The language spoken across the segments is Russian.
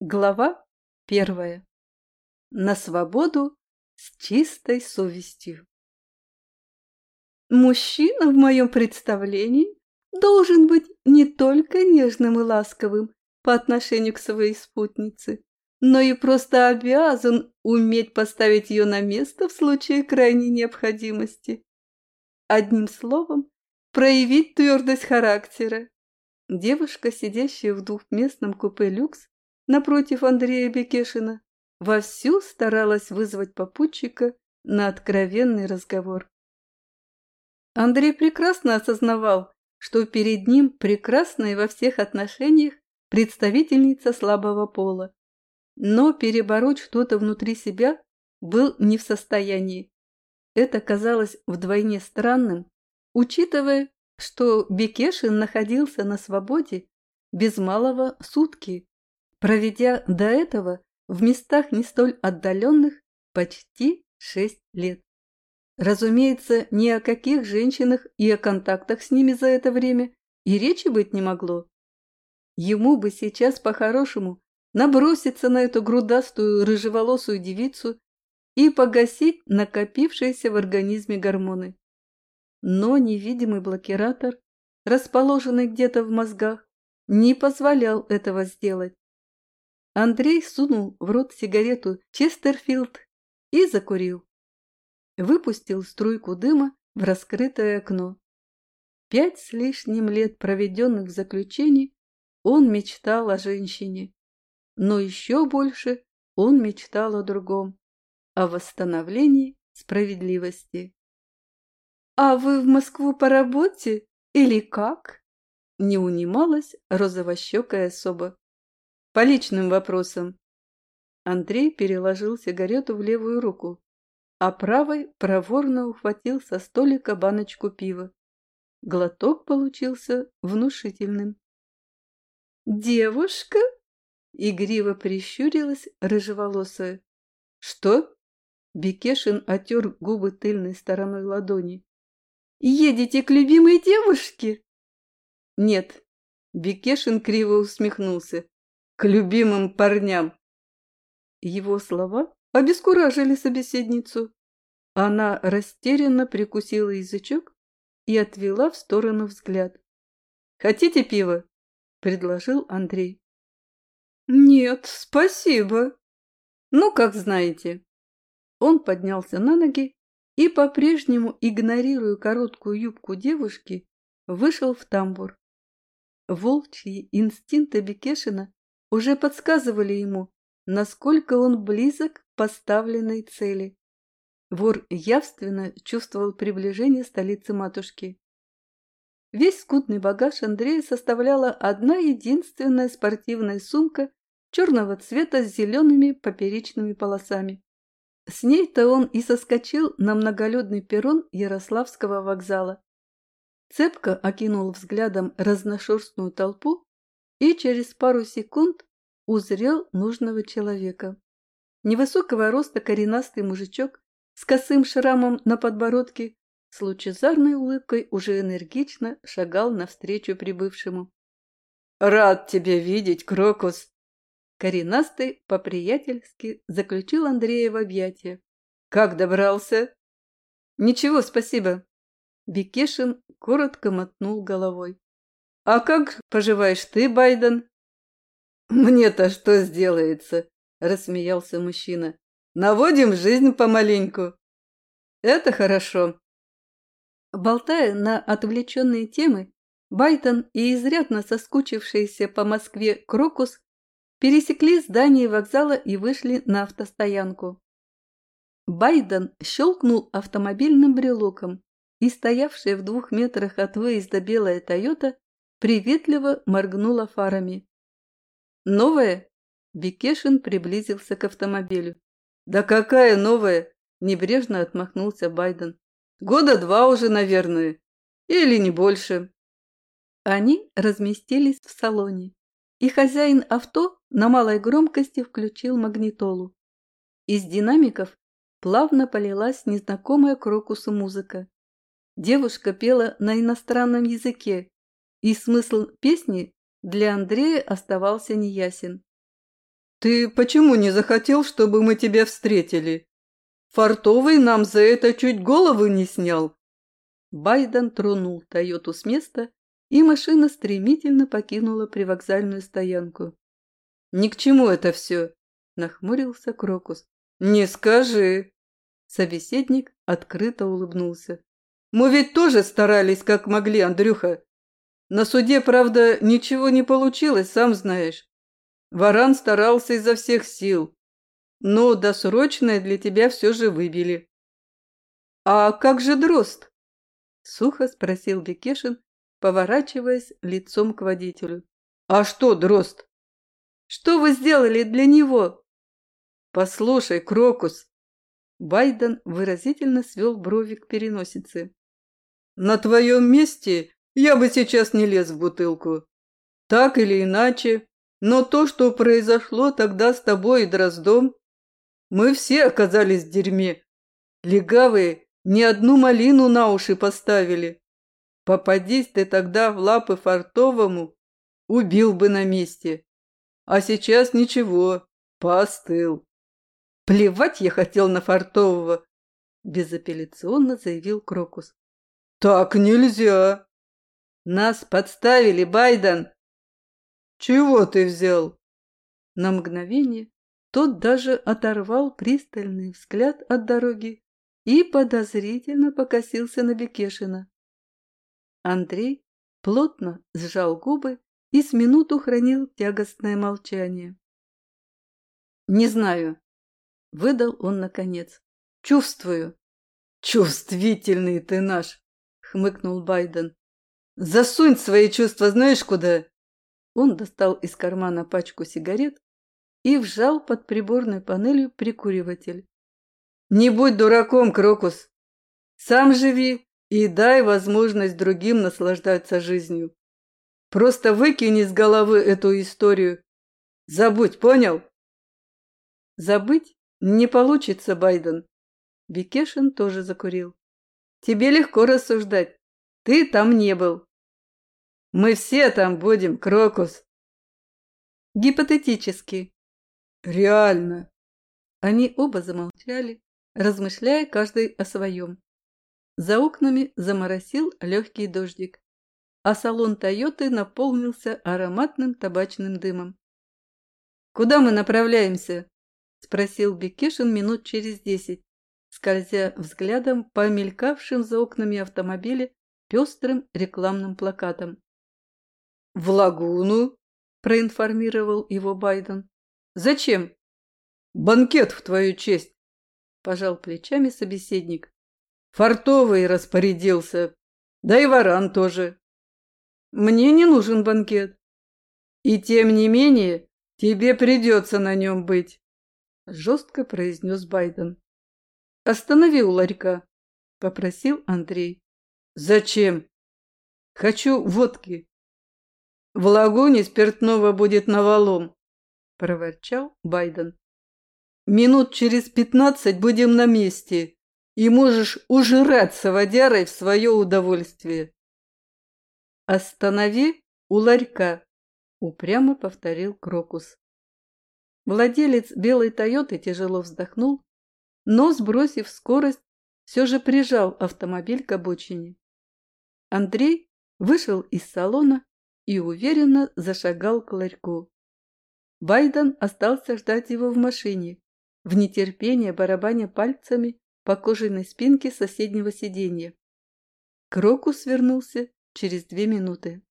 Глава первая. На свободу с чистой совестью. Мужчина в моем представлении должен быть не только нежным и ласковым по отношению к своей спутнице, но и просто обязан уметь поставить ее на место в случае крайней необходимости. Одним словом, проявить твердость характера. Девушка, сидящая в двухместном купе люкс, напротив Андрея Бекешина, вовсю старалась вызвать попутчика на откровенный разговор. Андрей прекрасно осознавал, что перед ним прекрасная во всех отношениях представительница слабого пола, но перебороть что-то внутри себя был не в состоянии. Это казалось вдвойне странным, учитывая, что Бекешин находился на свободе без малого сутки проведя до этого в местах не столь отдаленных почти шесть лет. Разумеется, ни о каких женщинах и о контактах с ними за это время и речи быть не могло. Ему бы сейчас по-хорошему наброситься на эту грудастую рыжеволосую девицу и погасить накопившиеся в организме гормоны. Но невидимый блокиратор, расположенный где-то в мозгах, не позволял этого сделать. Андрей сунул в рот сигарету Честерфилд и закурил. Выпустил струйку дыма в раскрытое окно. Пять с лишним лет, проведенных в заключении, он мечтал о женщине. Но еще больше он мечтал о другом, о восстановлении справедливости. «А вы в Москву по работе или как?» Не унималась розовощекая особа. По личным вопросам. Андрей переложил сигарету в левую руку, а правой проворно ухватил со столика баночку пива. Глоток получился внушительным. «Девушка?» — игриво прищурилась рыжеволосая. «Что?» — Бекешин отер губы тыльной стороной ладони. «Едете к любимой девушке?» «Нет», — Бекешин криво усмехнулся к любимым парням. Его слова обескуражили собеседницу. Она растерянно прикусила язычок и отвела в сторону взгляд. «Хотите пиво?» – предложил Андрей. «Нет, спасибо. Ну, как знаете». Он поднялся на ноги и, по-прежнему игнорируя короткую юбку девушки, вышел в тамбур. Волчьи инстинкты Бекешина уже подсказывали ему, насколько он близок к поставленной цели. Вор явственно чувствовал приближение столицы матушки. Весь скудный багаж Андрея составляла одна единственная спортивная сумка черного цвета с зелеными поперечными полосами. С ней-то он и соскочил на многолюдный перрон Ярославского вокзала. Цепко окинул взглядом разношерстную толпу и через пару секунд узрел нужного человека. Невысокого роста коренастый мужичок с косым шрамом на подбородке с лучезарной улыбкой уже энергично шагал навстречу прибывшему. «Рад тебя видеть, Крокус!» Коренастый по-приятельски заключил Андрея в объятия. «Как добрался?» «Ничего, спасибо!» Бекешин коротко мотнул головой. «А как поживаешь ты, Байден?» «Мне-то что сделается?» – рассмеялся мужчина. «Наводим жизнь помаленьку». «Это хорошо». Болтая на отвлеченные темы, Байтон и изрядно соскучившийся по Москве Крокус пересекли здание вокзала и вышли на автостоянку. Байден щелкнул автомобильным брелоком, и стоявшая в двух метрах от выезда белая «Тойота» приветливо моргнула фарами. «Новая?» Бекешин приблизился к автомобилю. «Да какая новая?» – небрежно отмахнулся Байден. «Года два уже, наверное. Или не больше». Они разместились в салоне, и хозяин авто на малой громкости включил магнитолу. Из динамиков плавно полилась незнакомая крокусу музыка. Девушка пела на иностранном языке, и смысл песни для Андрея оставался неясен. Ты почему не захотел, чтобы мы тебя встретили? Фартовый нам за это чуть головы не снял. Байден тронул Тойоту с места, и машина стремительно покинула привокзальную стоянку. «Ни к чему это все!» – нахмурился Крокус. «Не скажи!» Собеседник открыто улыбнулся. «Мы ведь тоже старались, как могли, Андрюха. На суде, правда, ничего не получилось, сам знаешь. Варан старался изо всех сил, но досрочное для тебя все же выбили». «А как же Дрозд?» – сухо спросил Бекешин, поворачиваясь лицом к водителю. «А что, Дрозд?» «Что вы сделали для него?» «Послушай, Крокус!» Байден выразительно свел брови к переносице. «На твоем месте я бы сейчас не лез в бутылку. Так или иначе, но то, что произошло тогда с тобой и Дроздом, мы все оказались в дерьме. Легавые ни одну малину на уши поставили. Попадись ты тогда в лапы Фартовому, убил бы на месте. А сейчас ничего, поостыл. Плевать я хотел на Фартового, безапелляционно заявил Крокус. Так нельзя. Нас подставили, Байден. Чего ты взял? На мгновение тот даже оторвал пристальный взгляд от дороги и подозрительно покосился на Бекешина. Андрей плотно сжал губы и с минуту хранил тягостное молчание. «Не знаю», — выдал он наконец. «Чувствую». «Чувствительный ты наш», — хмыкнул Байден. «Засунь свои чувства знаешь куда?» Он достал из кармана пачку сигарет и вжал под приборной панелью прикуриватель. «Не будь дураком, Крокус! Сам живи и дай возможность другим наслаждаться жизнью. Просто выкини из головы эту историю. Забудь, понял? Забыть не получится, Байден. Бекешин тоже закурил. Тебе легко рассуждать. Ты там не был. Мы все там будем, Крокус. Гипотетически. Реально. Они оба замолчали, размышляя каждый о своем. За окнами заморосил легкий дождик, а салон «Тойоты» наполнился ароматным табачным дымом. «Куда мы направляемся?» – спросил Бекешин минут через десять, скользя взглядом по мелькавшим за окнами автомобиля пестрым рекламным плакатам. «В лагуну», – проинформировал его Байден. «Зачем?» «Банкет в твою честь», – пожал плечами собеседник. Фартовый распорядился, да и варан тоже. Мне не нужен банкет. И тем не менее, тебе придется на нем быть, жестко произнес Байден. Останови у ларька, попросил Андрей. Зачем? Хочу водки. В лагуне спиртного будет навалом, проворчал Байден. Минут через пятнадцать будем на месте и можешь ужираться водярой в свое удовольствие. «Останови у ларька», — упрямо повторил Крокус. Владелец белой «Тойоты» тяжело вздохнул, но, сбросив скорость, все же прижал автомобиль к обочине. Андрей вышел из салона и уверенно зашагал к ларьку. Байден остался ждать его в машине, в нетерпении барабаня пальцами по кожаной спинке соседнего сиденья. Крокус вернулся через две минуты.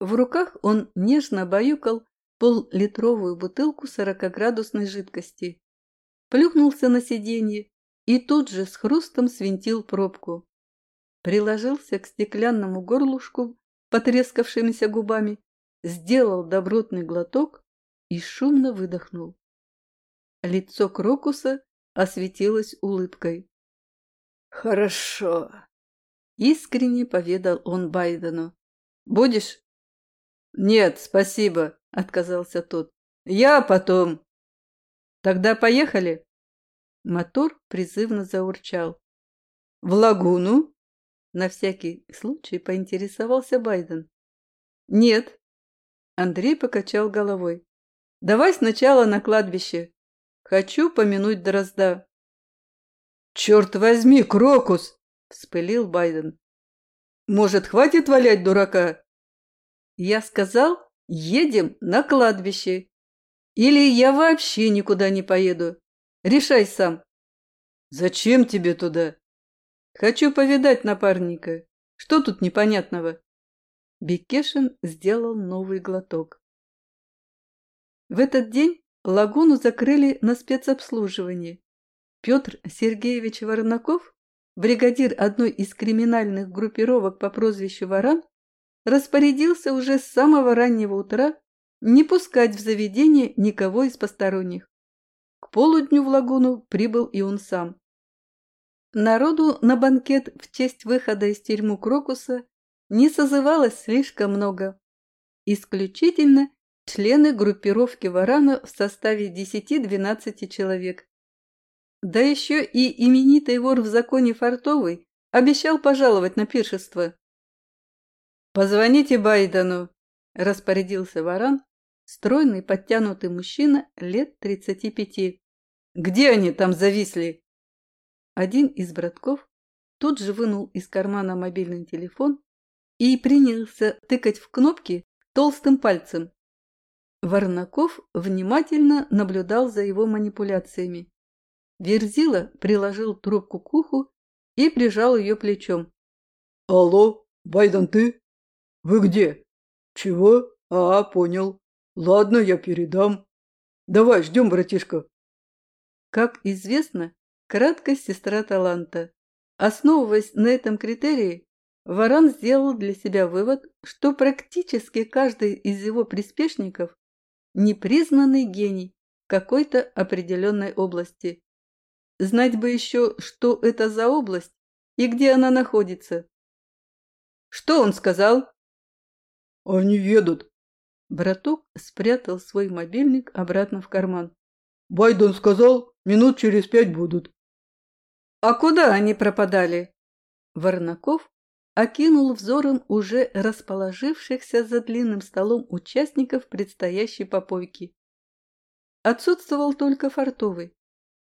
В руках он нежно баюкал пол-литровую бутылку сорокоградусной жидкости, плюхнулся на сиденье и тут же с хрустом свинтил пробку. Приложился к стеклянному горлушку потрескавшимися губами, сделал добротный глоток и шумно выдохнул. Лицо Крокуса осветилась улыбкой. «Хорошо», — искренне поведал он Байдену. «Будешь?» «Нет, спасибо», — отказался тот. «Я потом». «Тогда поехали?» Мотор призывно заурчал. «В лагуну?» На всякий случай поинтересовался Байден. «Нет». Андрей покачал головой. Давай сначала на кладбище. Хочу помянуть Дрозда. Черт возьми, Крокус! Вспылил Байден. Может, хватит валять дурака? Я сказал, едем на кладбище. Или я вообще никуда не поеду. Решай сам. Зачем тебе туда? Хочу повидать напарника. Что тут непонятного? Бекешин сделал новый глоток. В этот день лагуну закрыли на спецобслуживание. Петр Сергеевич Воронаков, бригадир одной из криминальных группировок по прозвищу Варан, распорядился уже с самого раннего утра не пускать в заведение никого из посторонних. К полудню в лагуну прибыл и он сам. Народу на банкет в честь выхода из тюрьмы Крокуса не созывалось слишком много. Исключительно члены группировки Варана в составе 10-12 человек. Да еще и именитый вор в законе Фартовый обещал пожаловать на пиршество. «Позвоните Байдену», – распорядился Варан, стройный подтянутый мужчина лет 35. «Где они там зависли?» Один из братков тут же вынул из кармана мобильный телефон и принялся тыкать в кнопки толстым пальцем. Варнаков внимательно наблюдал за его манипуляциями. Верзила приложил трубку к уху и прижал ее плечом. «Алло, Байден, ты? Вы где? Чего? А, понял. Ладно, я передам. Давай, ждем, братишка». Как известно, краткость сестра таланта. Основываясь на этом критерии, Варан сделал для себя вывод, что практически каждый из его приспешников непризнанный гений какой-то определенной области. Знать бы еще, что это за область и где она находится. Что он сказал? Они едут. Браток спрятал свой мобильник обратно в карман. Байден сказал, минут через пять будут. А куда они пропадали? Варнаков окинул взором уже расположившихся за длинным столом участников предстоящей попойки. Отсутствовал только Фартовый,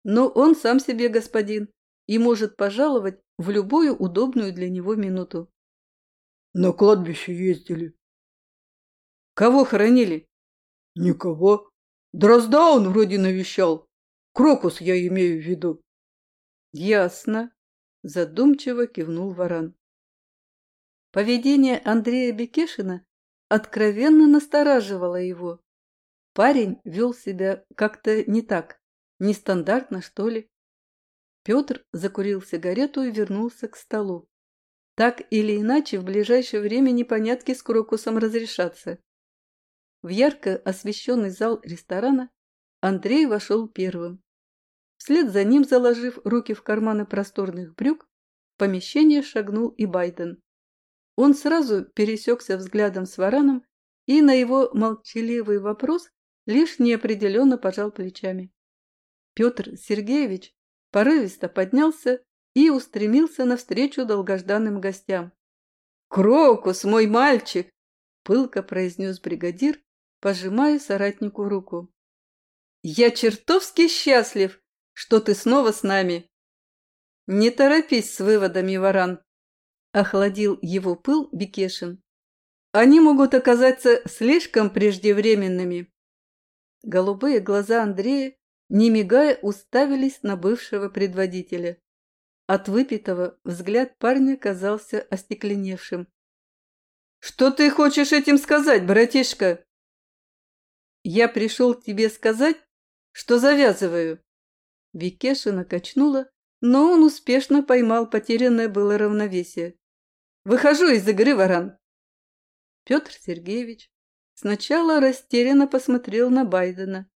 но он сам себе господин и может пожаловать в любую удобную для него минуту. На кладбище ездили. Кого хоронили? Никого. Дрозда он вроде навещал. Крокус я имею в виду. Ясно. Задумчиво кивнул Варан. Поведение Андрея Бекешина откровенно настораживало его. Парень вел себя как-то не так, нестандартно, что ли. Петр закурил сигарету и вернулся к столу. Так или иначе, в ближайшее время непонятки с Крокусом разрешатся. В ярко освещенный зал ресторана Андрей вошел первым. Вслед за ним, заложив руки в карманы просторных брюк, в помещение шагнул и Байден. Он сразу пересекся взглядом с Вараном и на его молчаливый вопрос лишь неопределенно пожал плечами. Петр Сергеевич порывисто поднялся и устремился навстречу долгожданным гостям. «Крокус, мой мальчик!» – пылко произнес бригадир, пожимая соратнику руку. «Я чертовски счастлив, что ты снова с нами!» «Не торопись с выводами, Варан!» Охладил его пыл Бекешин. Они могут оказаться слишком преждевременными. Голубые глаза Андрея, не мигая, уставились на бывшего предводителя. От выпитого взгляд парня казался остекленевшим. «Что ты хочешь этим сказать, братишка?» «Я пришел тебе сказать, что завязываю». Викешина качнула, но он успешно поймал потерянное было равновесие. Выхожу из игры, Варан. Петр Сергеевич сначала растерянно посмотрел на Байдена,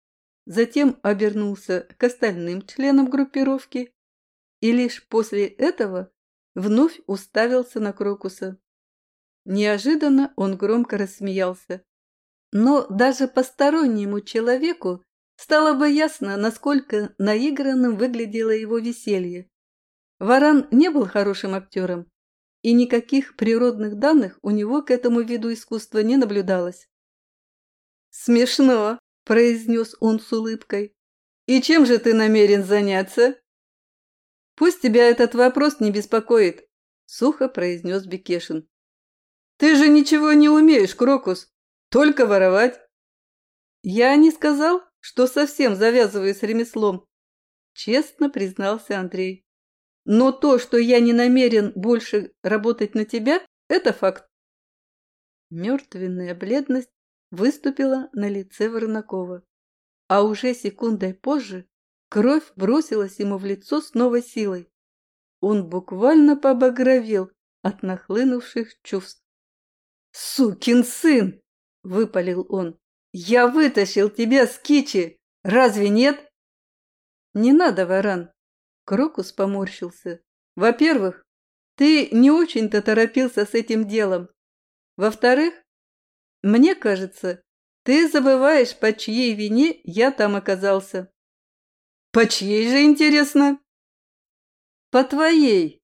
затем обернулся к остальным членам группировки и лишь после этого вновь уставился на Крокуса. Неожиданно он громко рассмеялся. Но даже постороннему человеку стало бы ясно, насколько наигранным выглядело его веселье. Варан не был хорошим актером, и никаких природных данных у него к этому виду искусства не наблюдалось. «Смешно!» произнес он с улыбкой. «И чем же ты намерен заняться?» «Пусть тебя этот вопрос не беспокоит», – сухо произнес Бекешин. «Ты же ничего не умеешь, Крокус, только воровать». «Я не сказал, что совсем завязываю с ремеслом», – честно признался Андрей. «Но то, что я не намерен больше работать на тебя, это факт». Мертвенная бледность выступила на лице Варнакова, а уже секундой позже кровь бросилась ему в лицо с новой силой. Он буквально побагровел от нахлынувших чувств. «Сукин сын!» – выпалил он. «Я вытащил тебя с кичи! Разве нет?» «Не надо, Варан!» – Крокус поморщился. «Во-первых, ты не очень-то торопился с этим делом. Во-вторых, мне кажется, ты забываешь, по чьей вине я там оказался. По чьей же, интересно? По твоей,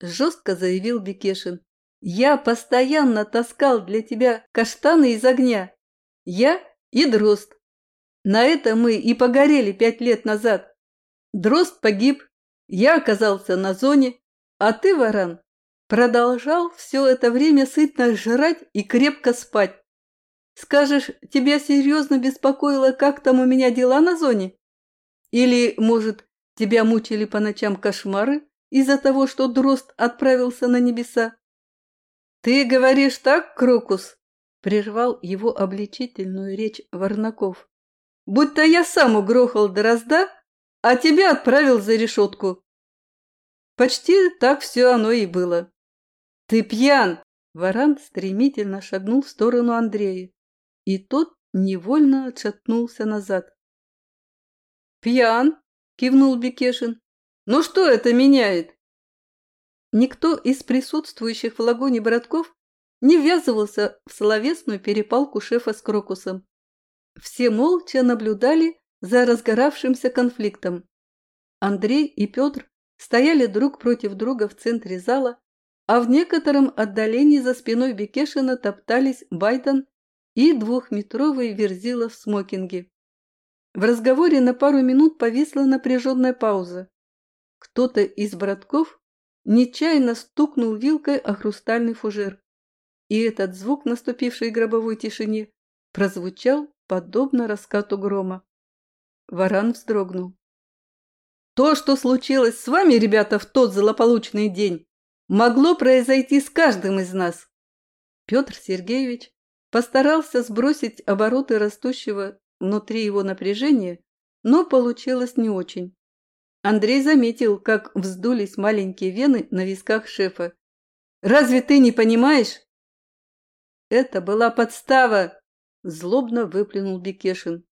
жестко заявил Бекешин. Я постоянно таскал для тебя каштаны из огня. Я и Дрозд. На это мы и погорели пять лет назад. Дрозд погиб, я оказался на зоне, а ты, Варан, продолжал все это время сытно жрать и крепко спать. Скажешь, тебя серьезно беспокоило, как там у меня дела на зоне? Или, может, тебя мучили по ночам кошмары из-за того, что Дрозд отправился на небеса? Ты говоришь так, Крокус? Прервал его обличительную речь Варнаков. Будто я сам угрохал Дрозда, а тебя отправил за решетку. Почти так все оно и было. Ты пьян! Варан стремительно шагнул в сторону Андрея и тот невольно отшатнулся назад. «Пьян!» – кивнул Бекешин. «Ну что это меняет?» Никто из присутствующих в лагоне братков не ввязывался в словесную перепалку шефа с Крокусом. Все молча наблюдали за разгоравшимся конфликтом. Андрей и Петр стояли друг против друга в центре зала, а в некотором отдалении за спиной Бекешина топтались Байден и двухметровый верзила в смокинге. В разговоре на пару минут повисла напряженная пауза. Кто-то из братков нечаянно стукнул вилкой о хрустальный фужер, и этот звук наступившей гробовой тишине прозвучал подобно раскату грома. Варан вздрогнул. То, что случилось с вами, ребята, в тот злополучный день, могло произойти с каждым из нас. Петр Сергеевич Постарался сбросить обороты растущего внутри его напряжения, но получилось не очень. Андрей заметил, как вздулись маленькие вены на висках шефа. «Разве ты не понимаешь?» «Это была подстава!» – злобно выплюнул Бекешин.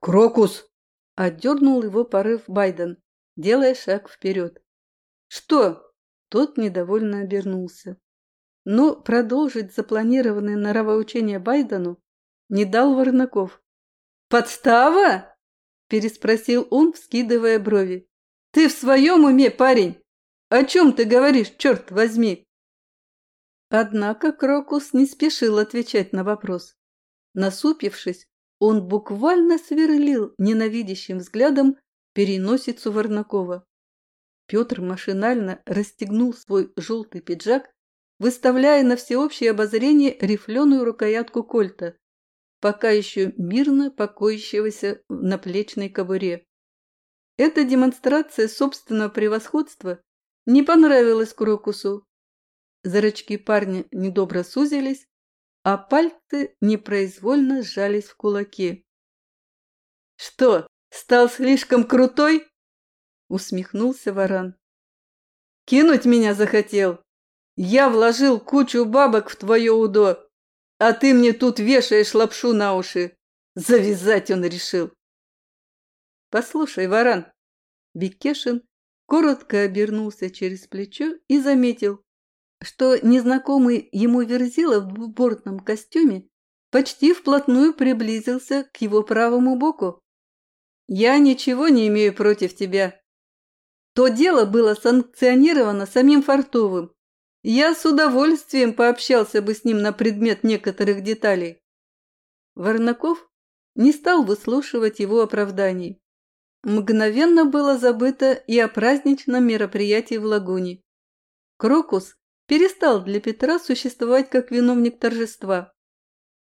«Крокус!» – отдернул его порыв Байден, делая шаг вперед. «Что?» – тот недовольно обернулся. Но продолжить запланированное норовоучение Байдену не дал Варнаков. «Подстава?» – переспросил он, вскидывая брови. «Ты в своем уме, парень? О чем ты говоришь, черт возьми?» Однако Крокус не спешил отвечать на вопрос. Насупившись, он буквально сверлил ненавидящим взглядом переносицу Варнакова. Петр машинально расстегнул свой желтый пиджак выставляя на всеобщее обозрение рифленую рукоятку кольта, пока еще мирно покоящегося в наплечной кобуре. Эта демонстрация собственного превосходства не понравилась Крокусу. Зрачки парня недобро сузились, а пальцы непроизвольно сжались в кулаки. «Что, стал слишком крутой?» — усмехнулся Варан. «Кинуть меня захотел?» Я вложил кучу бабок в твое удо, а ты мне тут вешаешь лапшу на уши. Завязать он решил. Послушай, Варан. Бекешин коротко обернулся через плечо и заметил, что незнакомый ему верзила в бортном костюме почти вплотную приблизился к его правому боку. «Я ничего не имею против тебя. То дело было санкционировано самим Фартовым, я с удовольствием пообщался бы с ним на предмет некоторых деталей. Варнаков не стал выслушивать его оправданий. Мгновенно было забыто и о праздничном мероприятии в лагуне. Крокус перестал для Петра существовать как виновник торжества.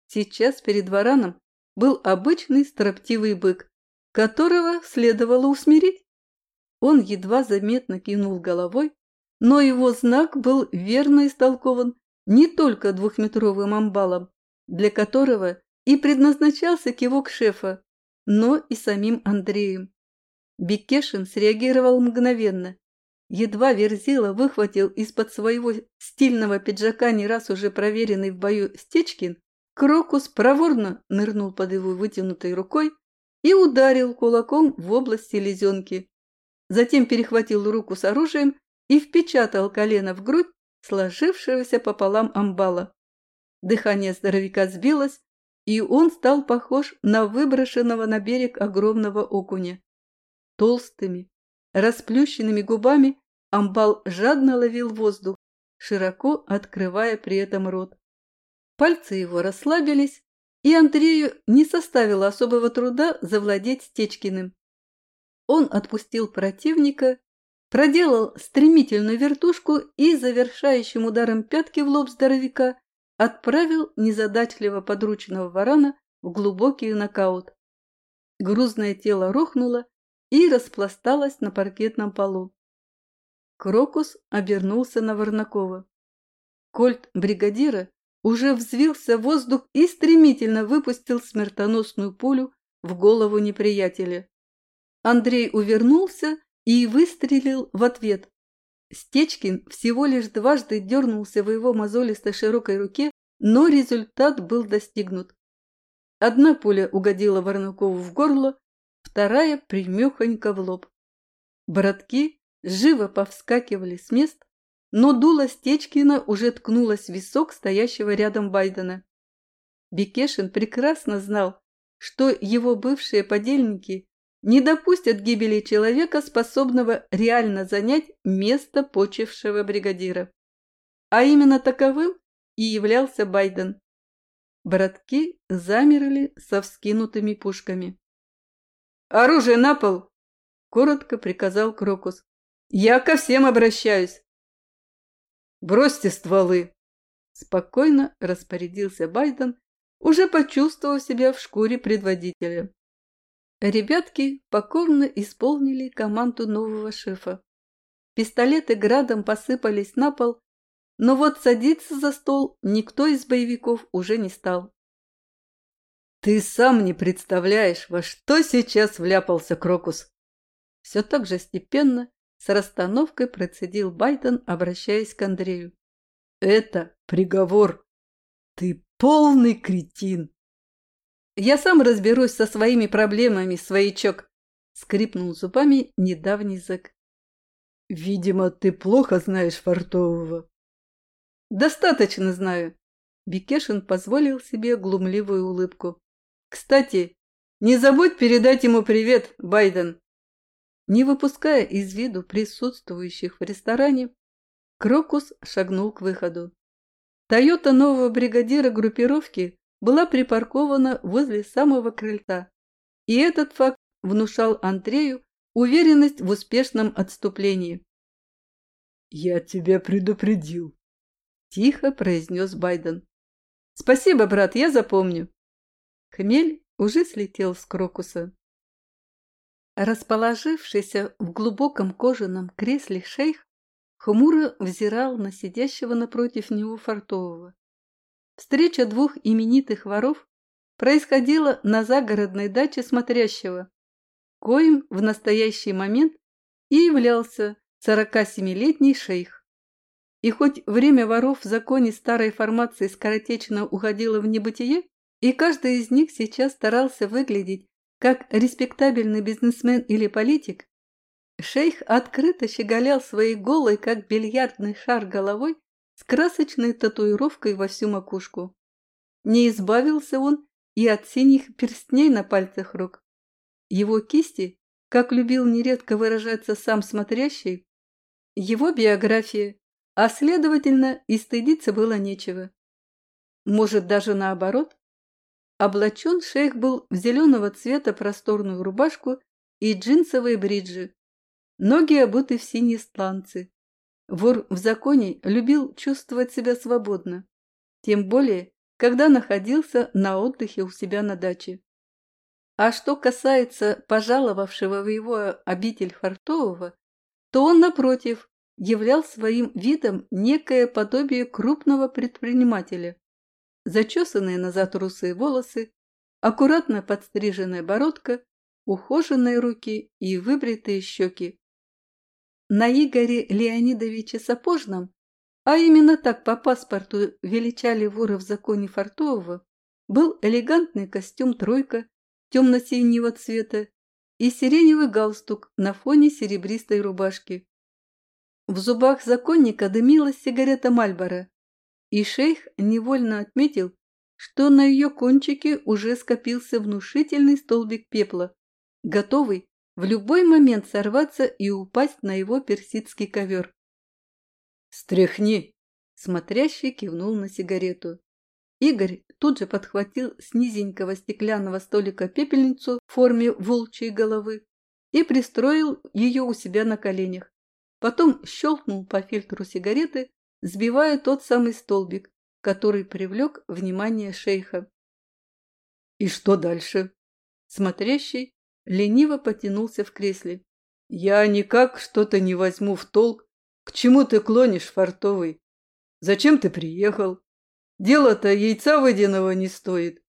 Сейчас перед вараном был обычный строптивый бык, которого следовало усмирить. Он едва заметно кинул головой, но его знак был верно истолкован не только двухметровым амбалом, для которого и предназначался кивок шефа, но и самим Андреем. Бекешин среагировал мгновенно. Едва Верзила выхватил из-под своего стильного пиджака не раз уже проверенный в бою Стечкин, Крокус проворно нырнул под его вытянутой рукой и ударил кулаком в область селезенки. Затем перехватил руку с оружием и впечатал колено в грудь сложившегося пополам амбала. Дыхание здоровяка сбилось, и он стал похож на выброшенного на берег огромного окуня. Толстыми, расплющенными губами амбал жадно ловил воздух, широко открывая при этом рот. Пальцы его расслабились, и Андрею не составило особого труда завладеть Стечкиным. Он отпустил противника, проделал стремительную вертушку и завершающим ударом пятки в лоб здоровяка отправил незадачливо подручного варана в глубокий нокаут. Грузное тело рухнуло и распласталось на паркетном полу. Крокус обернулся на Варнакова. Кольт бригадира уже взвился в воздух и стремительно выпустил смертоносную пулю в голову неприятеля. Андрей увернулся и выстрелил в ответ. Стечкин всего лишь дважды дернулся в его мозолистой широкой руке, но результат был достигнут. Одна пуля угодила Варнакову в горло, вторая примехонько в лоб. Братки живо повскакивали с мест, но дуло Стечкина уже ткнулось в висок стоящего рядом Байдена. Бекешин прекрасно знал, что его бывшие подельники не допустят гибели человека, способного реально занять место почившего бригадира. А именно таковым и являлся Байден. Братки замерли со вскинутыми пушками. «Оружие на пол!» – коротко приказал Крокус. «Я ко всем обращаюсь!» «Бросьте стволы!» – спокойно распорядился Байден, уже почувствовав себя в шкуре предводителя. Ребятки покорно исполнили команду нового шефа. Пистолеты градом посыпались на пол, но вот садиться за стол никто из боевиков уже не стал. «Ты сам не представляешь, во что сейчас вляпался Крокус!» Все так же степенно, с расстановкой процедил Байден, обращаясь к Андрею. «Это приговор! Ты полный кретин!» Я сам разберусь со своими проблемами, своячок, скрипнул зубами недавний зэк. Видимо, ты плохо знаешь Фартового. Достаточно знаю. Бекешин позволил себе глумливую улыбку. Кстати, не забудь передать ему привет, Байден. Не выпуская из виду присутствующих в ресторане, Крокус шагнул к выходу. Тойота нового бригадира группировки была припаркована возле самого крыльца, и этот факт внушал Андрею уверенность в успешном отступлении. «Я тебя предупредил», – тихо произнес Байден. «Спасибо, брат, я запомню». Хмель уже слетел с крокуса. Расположившийся в глубоком кожаном кресле шейх хмуро взирал на сидящего напротив него фартового. Встреча двух именитых воров происходила на загородной даче смотрящего, коим в настоящий момент и являлся 47-летний шейх. И хоть время воров в законе старой формации скоротечно уходило в небытие, и каждый из них сейчас старался выглядеть как респектабельный бизнесмен или политик, шейх открыто щеголял своей голой, как бильярдный шар головой, с красочной татуировкой во всю макушку. Не избавился он и от синих перстней на пальцах рук. Его кисти, как любил нередко выражаться сам смотрящий, его биография, а следовательно и стыдиться было нечего. Может, даже наоборот? Облачен шейх был в зеленого цвета просторную рубашку и джинсовые бриджи. Ноги обуты в синие сланцы. Вор в законе любил чувствовать себя свободно. Тем более, когда находился на отдыхе у себя на даче. А что касается пожаловавшего в его обитель Фартового, то он, напротив, являл своим видом некое подобие крупного предпринимателя. Зачесанные назад русые волосы, аккуратно подстриженная бородка, ухоженные руки и выбритые щеки. На Игоре Леонидовиче Сапожном, а именно так по паспорту величали вора в законе Фартового, был элегантный костюм «тройка» темно-синего цвета и сиреневый галстук на фоне серебристой рубашки. В зубах законника дымилась сигарета Мальбора, и шейх невольно отметил, что на ее кончике уже скопился внушительный столбик пепла, готовый в любой момент сорваться и упасть на его персидский ковер. «Стряхни!» – смотрящий кивнул на сигарету. Игорь тут же подхватил с низенького стеклянного столика пепельницу в форме волчьей головы и пристроил ее у себя на коленях. Потом щелкнул по фильтру сигареты, сбивая тот самый столбик, который привлек внимание шейха. «И что дальше?» Смотрящий лениво потянулся в кресле. «Я никак что-то не возьму в толк. К чему ты клонишь, фартовый? Зачем ты приехал? Дело-то яйца водяного не стоит.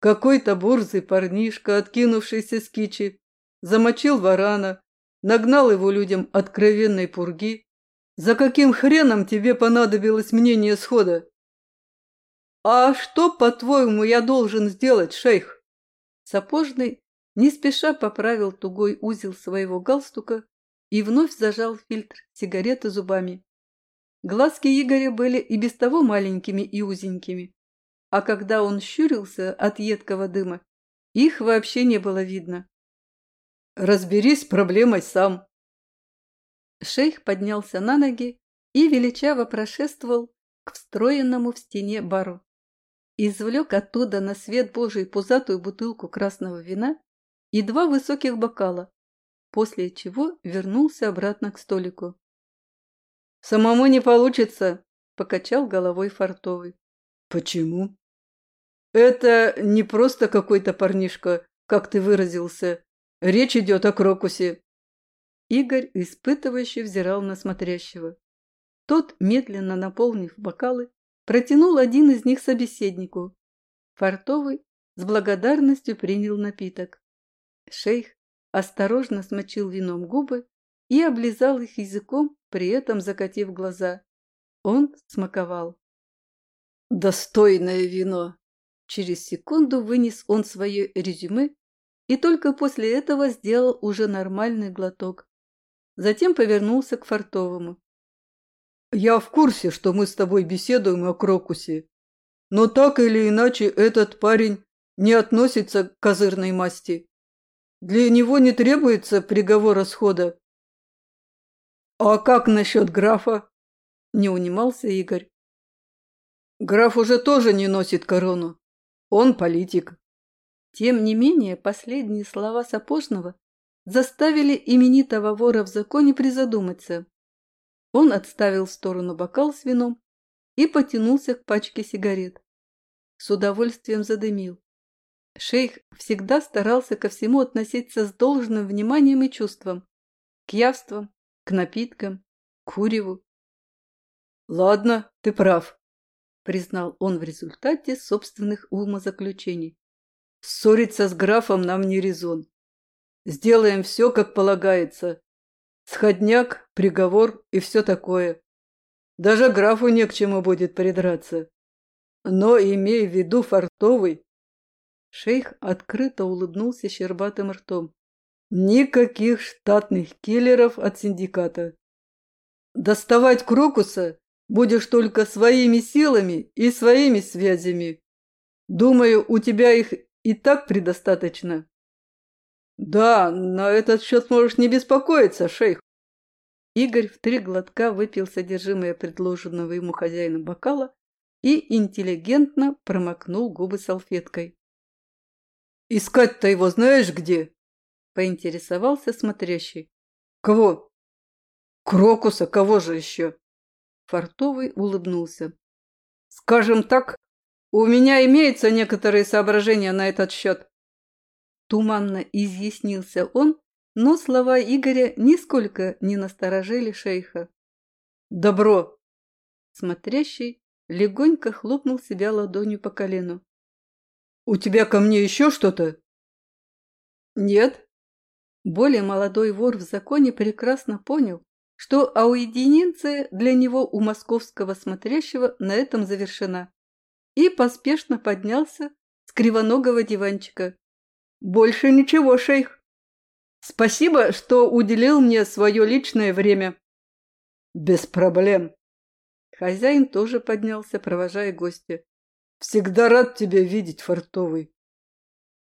Какой-то бурзый парнишка, откинувшийся с кичи, замочил варана, нагнал его людям откровенной пурги. За каким хреном тебе понадобилось мнение схода? А что, по-твоему, я должен сделать, шейх? Сапожный не спеша поправил тугой узел своего галстука и вновь зажал фильтр сигареты зубами. Глазки Игоря были и без того маленькими и узенькими, а когда он щурился от едкого дыма, их вообще не было видно. Разберись с проблемой сам. Шейх поднялся на ноги и величаво прошествовал к встроенному в стене бару. Извлек оттуда на свет Божий пузатую бутылку красного вина и два высоких бокала, после чего вернулся обратно к столику. «Самому не получится», – покачал головой Фартовый. «Почему?» «Это не просто какой-то парнишка, как ты выразился, Речь идет о крокусе. Игорь испытывающе взирал на смотрящего. Тот, медленно наполнив бокалы, протянул один из них собеседнику. Фартовый с благодарностью принял напиток. Шейх осторожно смочил вином губы и облизал их языком, при этом закатив глаза. Он смаковал. «Достойное вино!» Через секунду вынес он свое резюме и только после этого сделал уже нормальный глоток. Затем повернулся к Фартовому. «Я в курсе, что мы с тобой беседуем о Крокусе, но так или иначе этот парень не относится к козырной масти. Для него не требуется приговора схода». «А как насчет графа?» – не унимался Игорь. «Граф уже тоже не носит корону. Он политик. Тем не менее, последние слова Сапожного заставили именитого вора в законе призадуматься. Он отставил в сторону бокал с вином и потянулся к пачке сигарет. С удовольствием задымил. Шейх всегда старался ко всему относиться с должным вниманием и чувством. К явствам, к напиткам, к куреву. «Ладно, ты прав», — признал он в результате собственных умозаключений. Ссориться с графом нам не резон. Сделаем все, как полагается. Сходняк, приговор и все такое. Даже графу не к чему будет придраться. Но, имей в виду, фартовый. Шейх открыто улыбнулся щербатым ртом. Никаких штатных киллеров от синдиката. Доставать Крокуса будешь только своими силами и своими связями. Думаю, у тебя их и так предостаточно. Да, на этот счет можешь не беспокоиться, шейх. Игорь в три глотка выпил содержимое предложенного ему хозяином бокала и интеллигентно промокнул губы салфеткой. Искать-то его знаешь где? Поинтересовался смотрящий. Кого? Крокуса, кого же еще? Фартовый улыбнулся. Скажем так, у меня имеются некоторые соображения на этот счет. Туманно изъяснился он, но слова Игоря нисколько не насторожили шейха. «Добро!» Смотрящий легонько хлопнул себя ладонью по колену. «У тебя ко мне еще что-то?» «Нет». Более молодой вор в законе прекрасно понял, что ауединенция для него у московского смотрящего на этом завершена, и поспешно поднялся с кривоногого диванчика. «Больше ничего, шейх. Спасибо, что уделил мне свое личное время». «Без проблем». Хозяин тоже поднялся, провожая гостя. «Всегда рад тебя видеть, Фартовый».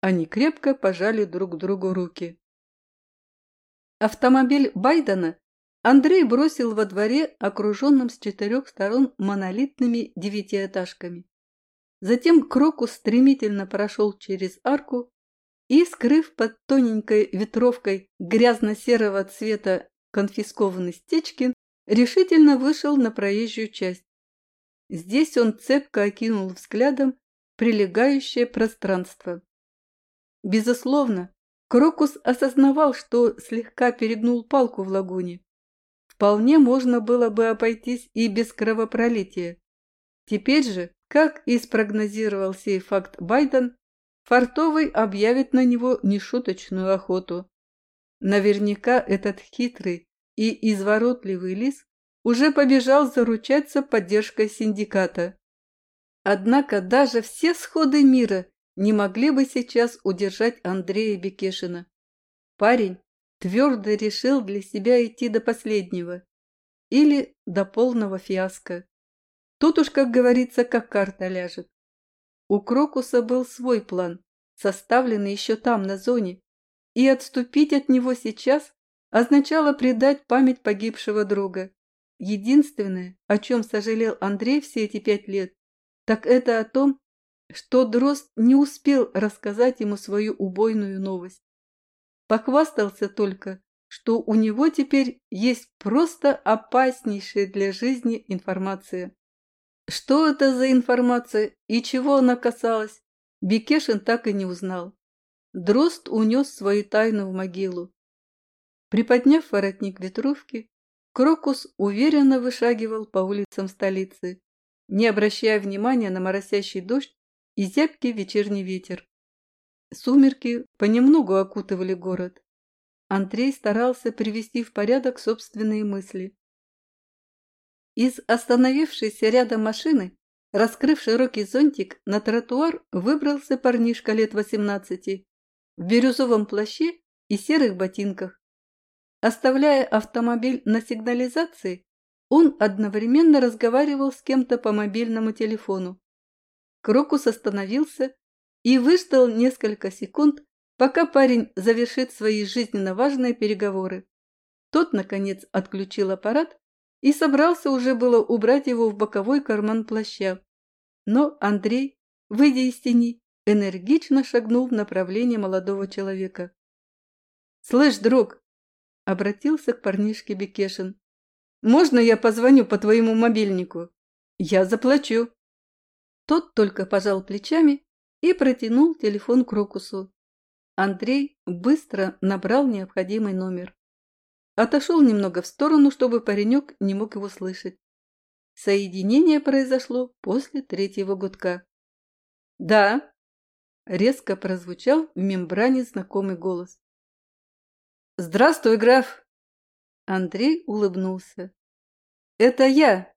Они крепко пожали друг другу руки. Автомобиль Байдена Андрей бросил во дворе, окруженном с четырех сторон монолитными девятиэтажками. Затем Крокус стремительно прошел через арку и, скрыв под тоненькой ветровкой грязно-серого цвета конфискованный Стечкин, решительно вышел на проезжую часть. Здесь он цепко окинул взглядом прилегающее пространство. Безусловно, Крокус осознавал, что слегка перегнул палку в лагуне. Вполне можно было бы обойтись и без кровопролития. Теперь же, как и спрогнозировал сей факт Байден, Фартовый объявит на него нешуточную охоту. Наверняка этот хитрый и изворотливый лис уже побежал заручаться поддержкой синдиката. Однако даже все сходы мира не могли бы сейчас удержать Андрея Бекешина. Парень твердо решил для себя идти до последнего или до полного фиаско. Тут уж, как говорится, как карта ляжет. У Крокуса был свой план, составленный еще там, на зоне, и отступить от него сейчас означало предать память погибшего друга. Единственное, о чем сожалел Андрей все эти пять лет, так это о том, что Дрозд не успел рассказать ему свою убойную новость. Похвастался только, что у него теперь есть просто опаснейшая для жизни информация. Что это за информация и чего она касалась, Бекешин так и не узнал. Дрозд унес свою тайну в могилу. Приподняв воротник ветровки, Крокус уверенно вышагивал по улицам столицы, не обращая внимания на моросящий дождь и зябкий вечерний ветер. Сумерки понемногу окутывали город. Андрей старался привести в порядок собственные мысли. Из остановившейся рядом машины, раскрыв широкий зонтик, на тротуар выбрался парнишка лет восемнадцати в бирюзовом плаще и серых ботинках. Оставляя автомобиль на сигнализации, он одновременно разговаривал с кем-то по мобильному телефону. Крокус остановился и выждал несколько секунд, пока парень завершит свои жизненно важные переговоры. Тот, наконец, отключил аппарат и собрался уже было убрать его в боковой карман плаща. Но Андрей, выйдя из тени, энергично шагнул в направлении молодого человека. «Слышь, друг!» — обратился к парнишке Бекешин. «Можно я позвоню по твоему мобильнику? Я заплачу». Тот только пожал плечами и протянул телефон Крокусу. Андрей быстро набрал необходимый номер. Отошел немного в сторону, чтобы паренек не мог его слышать. Соединение произошло после третьего гудка. «Да», — резко прозвучал в мембране знакомый голос. «Здравствуй, граф!» Андрей улыбнулся. «Это я,